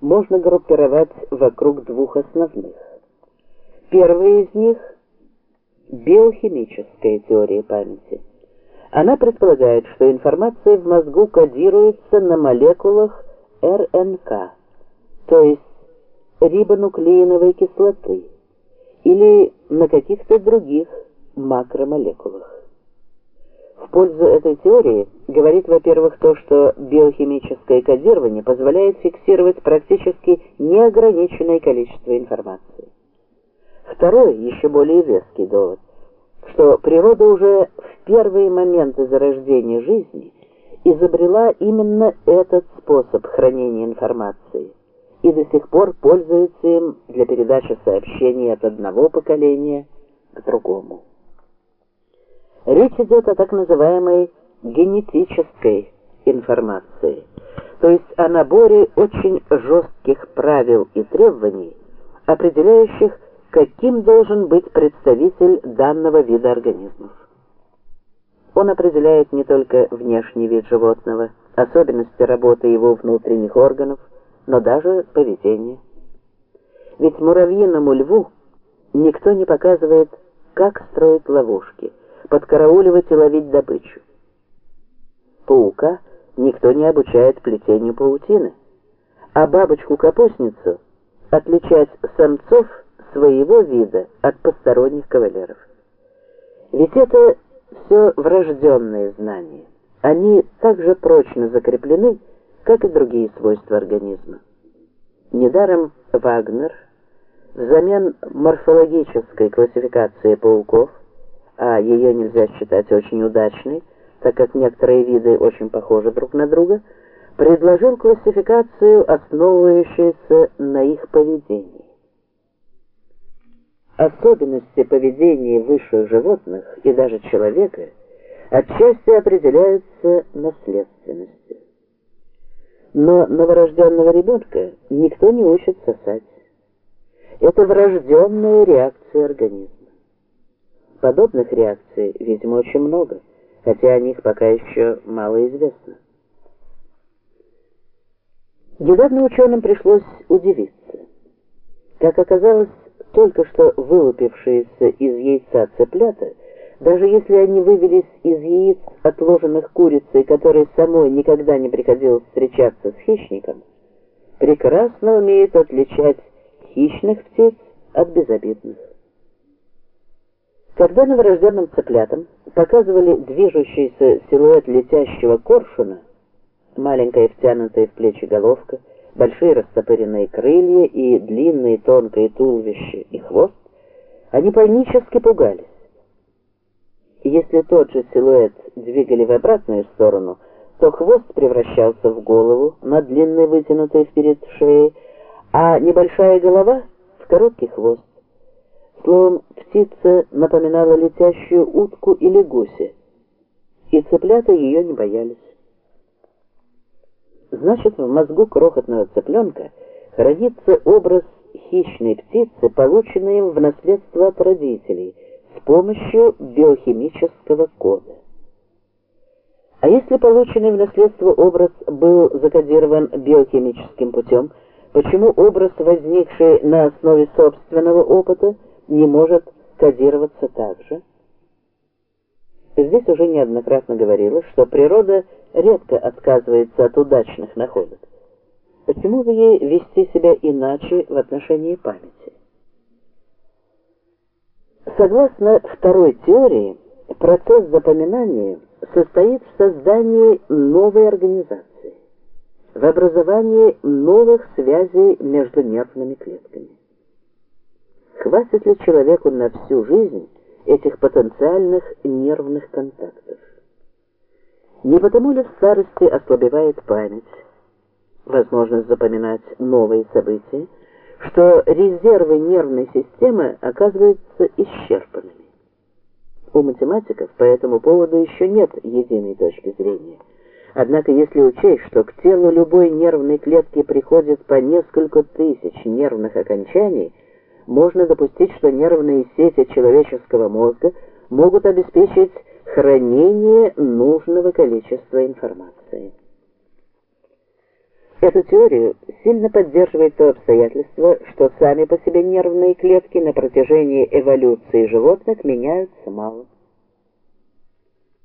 можно группировать вокруг двух основных. Первая из них – биохимическая теория памяти. Она предполагает, что информация в мозгу кодируется на молекулах РНК, то есть рибонуклеиновой кислоты, или на каких-то других макромолекулах. В пользу этой теории говорит, во-первых, то, что биохимическое кодирование позволяет фиксировать практически неограниченное количество информации. Второй, еще более веский довод, что природа уже в первые моменты зарождения жизни изобрела именно этот способ хранения информации и до сих пор пользуется им для передачи сообщений от одного поколения к другому. Речь идет о так называемой генетической информации, то есть о наборе очень жестких правил и требований, определяющих, каким должен быть представитель данного вида организмов. Он определяет не только внешний вид животного, особенности работы его внутренних органов, но даже поведение. Ведь муравьиному льву никто не показывает, как строить ловушки – подкарауливать и ловить добычу. Паука никто не обучает плетению паутины, а бабочку-капустницу отличать самцов своего вида от посторонних кавалеров. Ведь это все врожденные знания. Они так же прочно закреплены, как и другие свойства организма. Недаром Вагнер взамен морфологической классификации пауков а ее нельзя считать очень удачной, так как некоторые виды очень похожи друг на друга, предложил классификацию, основывающуюся на их поведении. Особенности поведения высших животных и даже человека отчасти определяются наследственностью. Но новорожденного ребенка никто не учит сосать. Это врожденная реакция организма. Подобных реакций, видимо, очень много, хотя о них пока еще мало известно. Недавно ученым пришлось удивиться. Как оказалось, только что вылупившиеся из яйца цыплята, даже если они вывелись из яиц, отложенных курицей, которой самой никогда не приходилось встречаться с хищником, прекрасно умеют отличать хищных птиц от безобидных. Когда новорожденным цыплятам показывали движущийся силуэт летящего коршуна, маленькая втянутая в плечи головка, большие растопыренные крылья и длинное тонкое туловище и хвост, они панически пугались. Если тот же силуэт двигали в обратную сторону, то хвост превращался в голову на длинной вытянутой вперед шее, а небольшая голова в короткий хвост. Словом, птица напоминала летящую утку или гуся, и цыплята ее не боялись. Значит, в мозгу крохотного цыпленка хранится образ хищной птицы, полученный в наследство от родителей с помощью биохимического кода. А если полученный в наследство образ был закодирован биохимическим путем, почему образ, возникший на основе собственного опыта, не может кодироваться так же. Здесь уже неоднократно говорилось, что природа редко отказывается от удачных находок. Почему бы ей вести себя иначе в отношении памяти? Согласно второй теории, процесс запоминания состоит в создании новой организации, в образовании новых связей между нервными клетками. Хватит ли человеку на всю жизнь этих потенциальных нервных контактов? Не потому ли в старости ослабевает память, возможность запоминать новые события, что резервы нервной системы оказываются исчерпанными? У математиков по этому поводу еще нет единой точки зрения. Однако если учесть, что к телу любой нервной клетки приходит по несколько тысяч нервных окончаний, можно допустить, что нервные сети человеческого мозга могут обеспечить хранение нужного количества информации. Эту теорию сильно поддерживает то обстоятельство, что сами по себе нервные клетки на протяжении эволюции животных меняются мало.